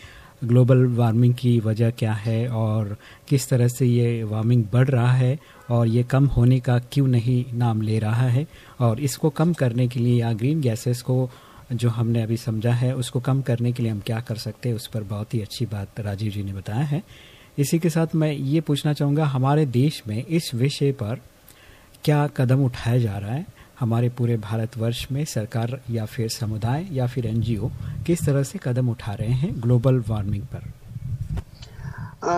Speaker 2: ग्लोबल वार्मिंग की वजह क्या है और किस तरह से ये वार्मिंग बढ़ रहा है और ये कम होने का क्यों नहीं नाम ले रहा है और इसको कम करने के लिए या ग्रीन गैसेस को जो हमने अभी समझा है उसको कम करने के लिए हम क्या कर सकते हैं उस पर बहुत ही अच्छी बात राजीव जी ने बताया है। इसी के साथ मैं ये पूछना चाहूँगा हमारे देश में इस विषय पर क्या कदम उठाया जा रहा है? हमारे पूरे भारतवर्ष में सरकार या फिर समुदाय या फिर एनजीओ किस तरह से कदम उठा रहे हैं ग्लोबल वार्मिंग
Speaker 3: पर?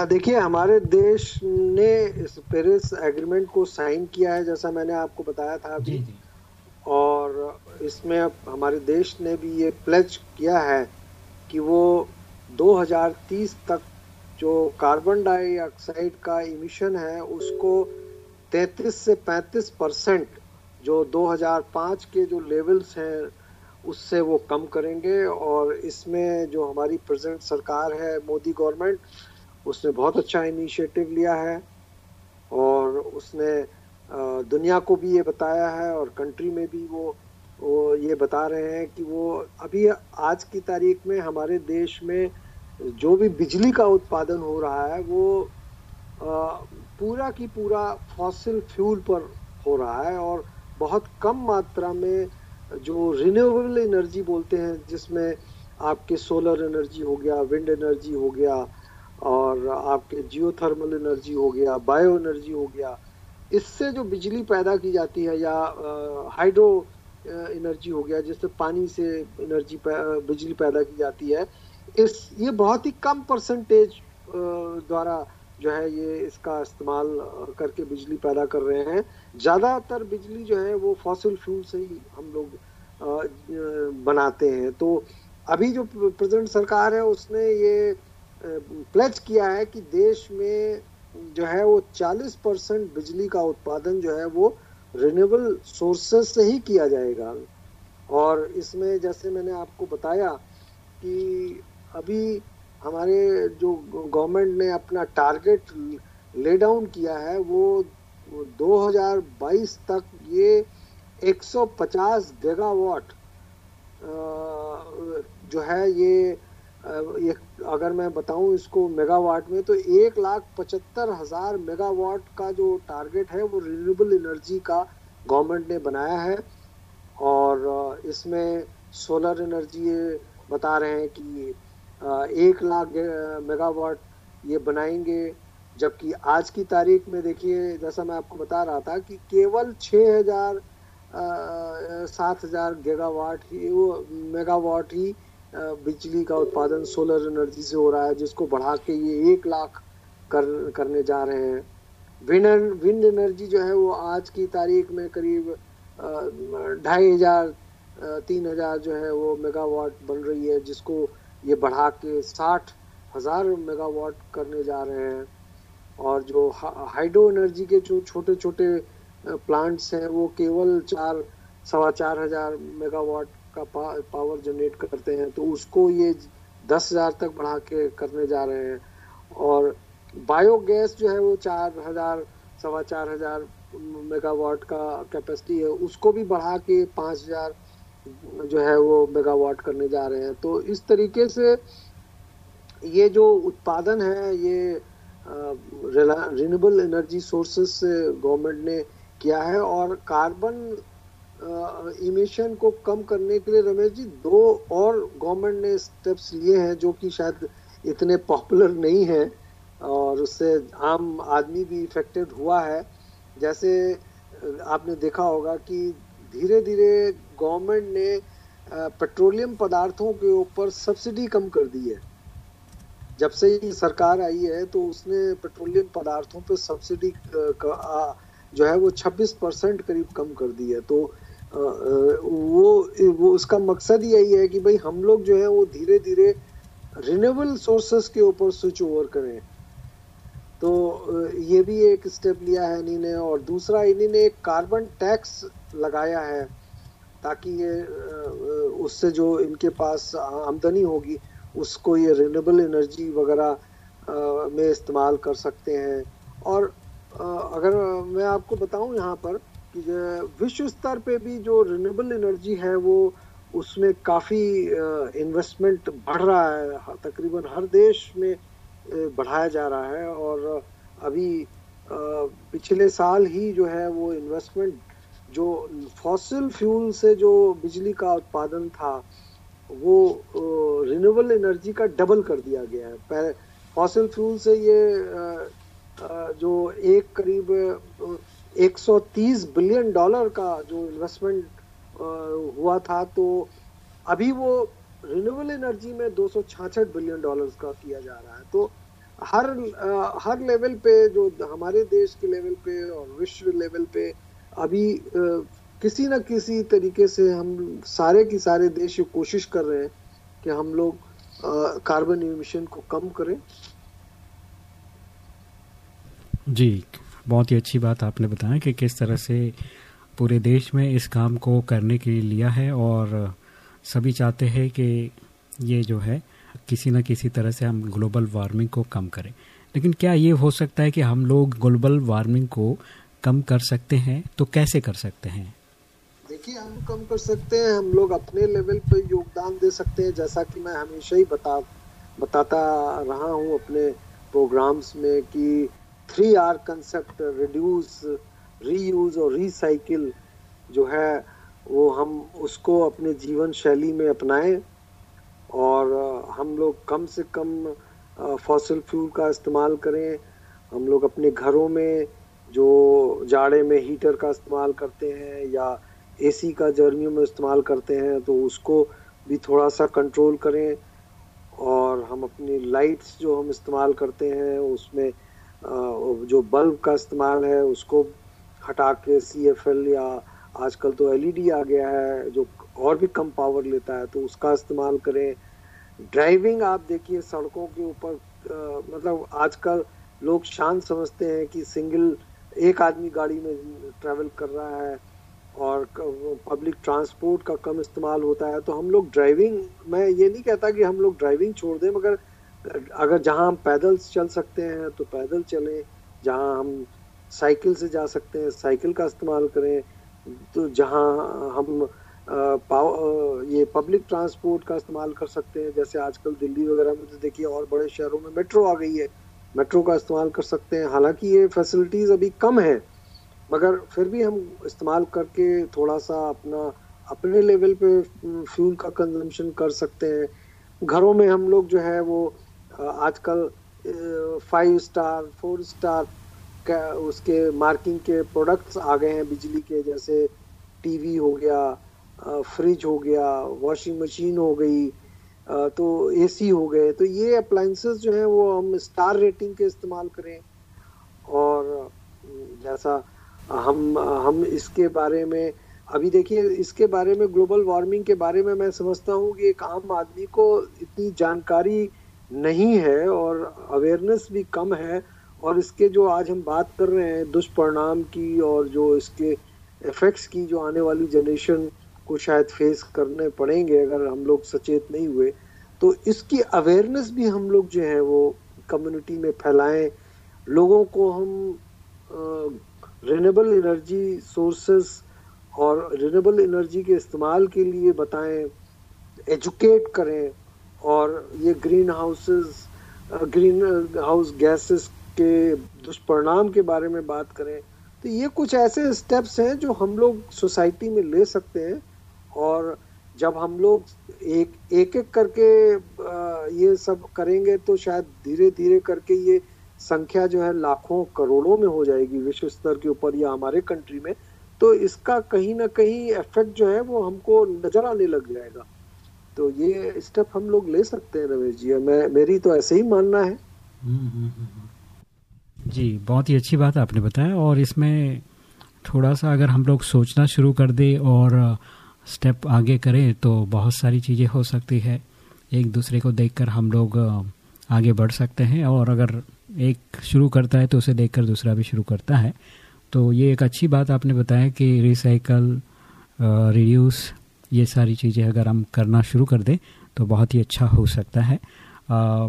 Speaker 3: देखिए हमारे देश ने इस पेरिस एग्रीमेंट को साइन किया है जैसा मैंने आपको बताया था अभी। और इसमें अब हमारे देश ने भी ये प्लेज किया है कि वो 2030 तक जो कार्बन डाइऑक्साइड का इमिशन है, उसको 33 से 35 परसेंट जो 2005 के जो लेवल्स हैं, उससे वो कम करेंगे। और इसमें जो हमारी प्रेजेंट सरकार है, मोदी गवर्नमेंट उसने बहुत अच्छा इनिशिएटिव लिया है। और उसने दुनिया को भी ये बताया है और कंट्री में भी वो वो ये बता रहे हैं कि वो अभी आज की तारीख में हमारे देश में जो भी बिजली का उत्पादन हो रहा है, वो पूरा की पूरा फॉसिल फ्यूल पर हो रहा है और बहुत कम मात्रा में जो रिन्यूएबल एनर्जी बोलते हैं, जिसमें आपके सोलर एनर्जी हो गया विंड एनर्जी हो गया और आपके जियोथर्मल एनर्जी हो गया बायो एनर्जी हो गया, इससे जो बिजली पैदा की जाती है या हाइड्रो एनर्जी हो गया, जिससे पानी से एनर्जी बिजली पैदा की जाती है। इस, ये बहुत ही कम परसेंटेज द्वारा जो है ये इसका इस्तेमाल करके बिजली पैदा कर रहे हैं। ज़्यादातर बिजली जो है वो फॉसिल फ्यूल से ही हम लोग बनाते हैं। तो अभी जो प्रेजेंट सरकार है, उसने ये प्लेज किया है कि देश में जो है वो 40 परसेंट बिजली का उत्पादन जो है वो रिन्यूएबल सोर्सेस से ही किया जाएगा। और इसमें जैसे मैंने आपको बताया कि अभी हमारे जो गवर्नमेंट ने अपना टारगेट ले डाउन किया है, वो 2022 तक ये 150 गीगावाट जो है ये ये अगर मैं बताऊँ इसको मेगावाट में तो एक लाख पचहत्तर हज़ार मेगावाट का जो टारगेट है, वो रिन्यूएबल एनर्जी का गवर्नमेंट ने बनाया है। और इसमें सोलर एनर्जी बता रहे हैं कि एक लाख मेगावाट ये बनाएँगे। जबकि आज की तारीख में देखिए, जैसा मैं आपको बता रहा था कि केवल छः हज़ार सात हज़ार गीगावाट ही, वो मेगावाट ही बिजली का उत्पादन सोलर एनर्जी से हो रहा है, जिसको बढ़ा के ये एक लाख कर, करने जा रहे हैं। विंड विंड एनर्जी जो है वो आज की तारीख में करीब ढाई हज़ार तीन हज़ार जो है वो मेगावाट बन रही है, जिसको ये बढ़ा के साठ हज़ार मेगावाट करने जा रहे हैं। और जो हाइड्रो एनर्जी के जो छोटे छोटे प्लांट्स हैं, वो केवल चार, सवा चार हज़ार मेगावाट का पा, पावर जनरेट करते हैं तो उसको ये दस हज़ार तक बढ़ा के करने जा रहे हैं। और बायोगैस जो है वो चार हज़ार सवा चार हज़ार मेगावाट का कैपेसिटी है उसको भी बढ़ा के पाँच हज़ार जो है वो मेगावाट करने जा रहे हैं। तो इस तरीके से ये जो उत्पादन है ये रिन्यूएबल एनर्जी सोर्सेस से गवर्नमेंट ने किया है और कार्बन इमिशन को कम करने के लिए रमेश जी, दो और गवर्नमेंट ने स्टेप्स लिए हैं जो कि शायद इतने पॉपुलर नहीं हैं और उससे आम आदमी भी इफेक्टेड हुआ है। जैसे आपने देखा होगा कि धीरे धीरे गवर्नमेंट ने पेट्रोलियम पदार्थों के ऊपर सब्सिडी कम कर दी है। जब से ये सरकार आई है तो उसने पेट्रोलियम पदार्थों पर सब्सिडी जो है वो 26 परसेंट करीब कम कर दी है। तो वो वो उसका मकसद यही है कि भाई हम लोग जो है वो धीरे धीरे रिन्यूएबल सोर्सेस के ऊपर स्विच ओवर करें। तो ये भी एक स्टेप लिया है इन्हीं ने और दूसरा इन्हीं ने एक कार्बन टैक्स लगाया है ताकि ये उससे जो इनके पास आमदनी होगी, उसको ये रिन्यूएबल एनर्जी वगैरह में इस्तेमाल कर सकते हैं। और अगर मैं आपको बताऊँ यहाँ पर विश्व स्तर पे भी जो रिन्यूएबल एनर्जी है, वो उसमें काफ़ी इन्वेस्टमेंट बढ़ रहा है। तकरीबन हर देश में बढ़ाया जा रहा है और अभी पिछले साल ही जो है वो इन्वेस्टमेंट जो फॉसिल फ्यूल से जो बिजली का उत्पादन था, वो रिन्यूएबल एनर्जी का डबल कर दिया गया है। पहले फॉसिल फ्यूल से ये जो एक करीब 130 बिलियन डॉलर का जो इन्वेस्टमेंट हुआ था तो अभी वो रिन्यूएबल एनर्जी में दो बिलियन डॉलर्स का किया जा रहा है। तो हर आ, हर लेवल पे जो हमारे देश के लेवल पे और विश्व लेवल पे अभी आ, किसी न किसी तरीके से हम सारे की सारे देश कोशिश कर रहे हैं कि हम लोग कार्बन इमिशन को कम करें।
Speaker 2: जी। बहुत ही अच्छी बात आपने बताया कि किस तरह से पूरे देश में इस काम को करने के लिए लिया है और सभी चाहते हैं कि ये जो है, किसी न किसी तरह से हम ग्लोबल वार्मिंग को कम करें। लेकिन क्या ये हो सकता है कि हम लोग ग्लोबल वार्मिंग को कम कर सकते हैं? तो कैसे कर सकते हैं?
Speaker 3: देखिए, हम कम कर सकते हैं, हम लोग अपने लेवल पर योगदान दे सकते हैं। जैसा कि मैं हमेशा ही बता, बताता रहा हूँ अपने प्रोग्राम्स में कि three R concept reduce reuse और रिसाइकिल जो है, वो हम उसको अपने जीवन शैली में अपनाएँ और हम लोग कम से कम फॉसिल फ्यूल का इस्तेमाल करें। हम लोग अपने घरों में जो जाड़े में हीटर का इस्तेमाल करते हैं या एसी का गर्मियों में इस्तेमाल करते हैं तो उसको भी थोड़ा सा कंट्रोल करें और हम अपनी लाइट्स जो हम इस्तेमाल करते हैं, उसमें जो बल्ब का इस्तेमाल है, उसको हटा के सी एफ़ एल या आजकल तो एलईडी आ गया है, जो और भी कम पावर लेता है तो उसका इस्तेमाल करें। ड्राइविंग आप देखिए, सड़कों के ऊपर मतलब आजकल लोग शांत समझते हैं कि सिंगल एक आदमी गाड़ी में ट्रैवल कर रहा है और पब्लिक ट्रांसपोर्ट का कम इस्तेमाल होता है तो हम लोग ड्राइविंग मैं ये नहीं कहता कि हम लोग ड्राइविंग छोड़ दें, मगर अगर जहाँ हम पैदल चल सकते हैं तो पैदल चलें। जहाँ हम साइकिल से जा सकते हैं, साइकिल का इस्तेमाल करें। तो जहाँ हम पाव ये पब्लिक ट्रांसपोर्ट का इस्तेमाल कर सकते हैं। जैसे आजकल दिल्ली वगैरह में तो देखिए और बड़े शहरों में मेट्रो आ गई है। मेट्रो का इस्तेमाल कर सकते हैं। हालाँकि ये फैसिलिटीज़ अभी कम है, मगर फिर भी हम इस्तेमाल करके थोड़ा सा अपना, अपने लेवल पे फ्यूल का कंजम्पशन कर सकते हैं। घरों में हम लोग जो है वो आजकल फाइव स्टार फोर स्टार उसके मार्किंग के प्रोडक्ट्स आ गए हैं बिजली के, जैसे टीवी हो गया फ्रिज हो गया वॉशिंग मशीन हो गई तो एसी हो गए तो ये अप्लाइंसेस जो है वो हम स्टार रेटिंग के इस्तेमाल करें। और जैसा हम हम इसके बारे में, अभी देखिए, इसके बारे में ग्लोबल वार्मिंग के बारे में मैं समझता हूँ कि एक आम आदमी को इतनी जानकारी नहीं है और अवेयरनेस भी कम है और इसके जो आज हम बात कर रहे हैं, दुष्परिणाम की और जो इसके इफेक्ट्स की जो आने वाली जनरेशन को शायद फेस करने पड़ेंगे अगर हम लोग सचेत नहीं हुए तो इसकी अवेयरनेस भी हम लोग जो है वो कम्युनिटी में फैलाएँ। लोगों को हम रिनेबल एनर्जी सोर्सेस और रिनेबल एनर्जी के इस्तेमाल के लिए बताएँ एजुकेट करें और ये green houses green house gases के दुष्परिणाम के बारे में बात करें तो ये कुछ ऐसे स्टेप्स हैं जो हम लोग सोसाइटी में ले सकते हैं। और जब हम लोग एक एक एक करके ये सब करेंगे तो शायद धीरे धीरे करके ये संख्या जो है लाखों करोड़ों में हो जाएगी विश्व स्तर के ऊपर या हमारे कंट्री में। तो इसका कहीं ना कहीं इफ़ेक्ट जो है वो हमको नज़र आने लग जाएगा। तो ये स्टेप हम लोग ले सकते हैं रमेश जी मैं मेरी तो ऐसे ही मानना है। हम्म, हम्म,
Speaker 2: हम्म, जी बहुत ही अच्छी बात आपने बताया और इसमें थोड़ा सा अगर हम लोग सोचना शुरू कर दे और स्टेप आगे करें तो बहुत सारी चीज़ें हो सकती है। एक दूसरे को देखकर हम लोग आगे बढ़ सकते हैं और अगर एक शुरू करता है तो उसे देखकर दूसरा भी शुरू करता है। तो ये एक अच्छी बात आपने बताया कि रिसाइकल रिड्यूस ये सारी चीज़ें अगर हम करना शुरू कर दें तो बहुत ही अच्छा हो सकता है। आ,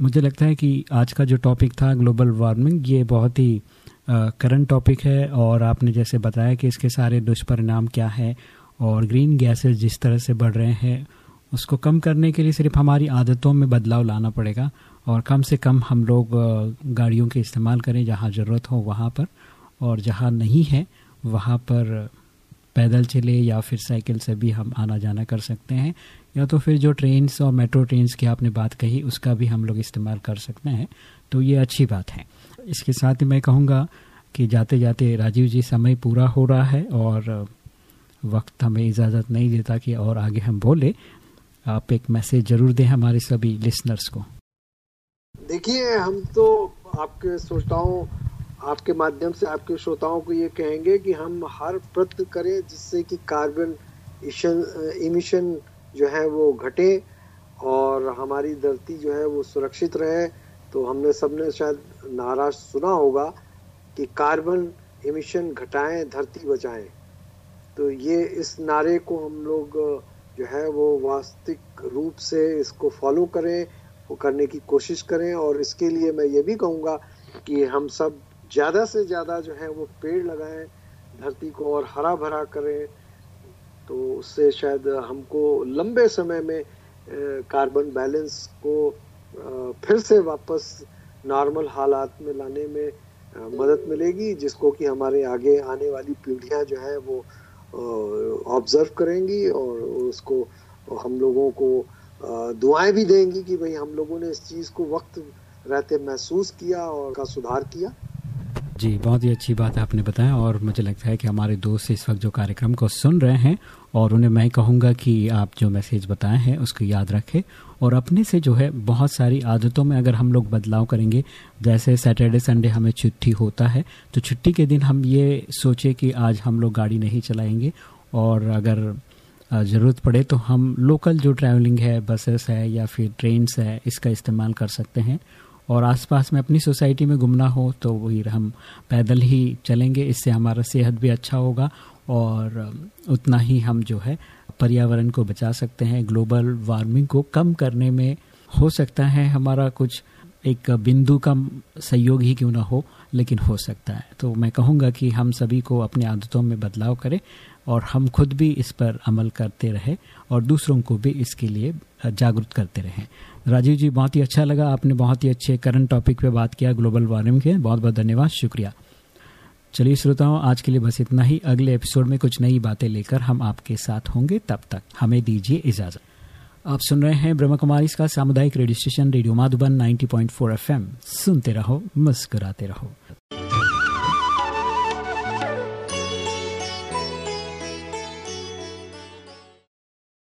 Speaker 2: मुझे लगता है कि आज का जो टॉपिक था ग्लोबल वार्मिंग ये बहुत ही करंट टॉपिक है और आपने जैसे बताया कि इसके सारे दुष्परिणाम क्या है और ग्रीन गैसेस जिस तरह से बढ़ रहे हैं उसको कम करने के लिए सिर्फ़ हमारी आदतों में बदलाव लाना पड़ेगा और कम से कम हम लोग गाड़ियों के इस्तेमाल करें जहाँ ज़रूरत हो वहाँ पर और जहाँ नहीं है वहाँ पर पैदल चले या फिर साइकिल से भी हम आना जाना कर सकते हैं, या तो फिर जो ट्रेन्स और मेट्रो ट्रेन्स की आपने बात कही, उसका भी हम लोग इस्तेमाल कर सकते हैं। तो ये अच्छी बात है। इसके साथ ही मैं कहूँगा कि जाते जाते राजीव जी, समय पूरा हो रहा है और वक्त हमें इजाज़त नहीं देता कि और आगे हम बोले। आप एक मैसेज ज़रूर दें हमारे सभी लिसनर्स को।
Speaker 3: देखिए, हम तो आपके श्रोताओं आपके माध्यम से आपके श्रोताओं को ये कहेंगे कि हम हर प्रयत्न करें जिससे कि कार्बन इमिशन जो है वो घटे और हमारी धरती जो है वो सुरक्षित रहे। तो हमने सबने शायद नारा सुना होगा कि कार्बन इमिशन घटाएँ, धरती बचाएँ। तो ये इस नारे को हम लोग जो है वो वास्तविक रूप से इसको फॉलो करें, वो करने की कोशिश करें। और इसके लिए मैं ये भी कहूँगा कि हम सब ज़्यादा से ज़्यादा जो है वो पेड़ लगाएँ, धरती को और हरा भरा करें तो उससे शायद हमको लंबे समय में कार्बन बैलेंस को फिर से वापस नॉर्मल हालात में लाने में मदद मिलेगी, जिसको कि हमारे आगे आने वाली पीढ़ियाँ जो है वो ऑब्ज़र्व करेंगी और उसको हम लोगों को दुआएँ भी देंगी कि भाई हम लोगों ने इस चीज़ को वक्त रहते महसूस किया और का सुधार किया।
Speaker 2: जी, बहुत ही अच्छी बात आपने बताया और मुझे लगता है कि हमारे दोस्त इस वक्त जो कार्यक्रम को सुन रहे हैं और उन्हें मैं कहूँगा कि आप जो मैसेज बताए हैं उसको याद रखें और अपने से जो है बहुत सारी आदतों में अगर हम लोग बदलाव करेंगे, जैसे सैटरडे, संडे हमें छुट्टी होता है तो छुट्टी के दिन हम ये सोचे कि आज हम लोग गाड़ी नहीं चलाएँगे और अगर ज़रूरत पड़े तो हम लोकल जो ट्रैवलिंग है, बसेस है या फिर ट्रेन्स है, इसका इस्तेमाल कर सकते हैं। और आसपास में अपनी सोसाइटी में घूमना हो तो वही हम पैदल ही चलेंगे। इससे हमारा सेहत भी अच्छा होगा और उतना ही हम जो है पर्यावरण को बचा सकते हैं। ग्लोबल वार्मिंग को कम करने में हो सकता है। हमारा कुछ एक बिंदु का सहयोग ही क्यों ना हो, लेकिन हो सकता है। तो मैं कहूँगा कि हम सभी को अपनी आदतों में बदलाव करें और हम खुद भी इस पर अमल करते रहे और दूसरों को भी इसके लिए जागरूक करते रहें। राजीव जी, बहुत ही अच्छा लगा। आपने बहुत ही अच्छे करंट टॉपिक पे बात किया ग्लोबल वार्मिंग के। बहुत बहुत धन्यवाद, शुक्रिया। चलिए श्रोताओं, आज के लिए बस इतना ही। अगले एपिसोड में कुछ नई बातें लेकर हम आपके साथ होंगे। तब तक हमें दीजिए इजाज़त। आप सुन रहे हैं ब्रह्म कुमारी का सामुदायिक radio station radio Madhuban 90.4 FM सुनते रहो, मुस्कुराते रहो।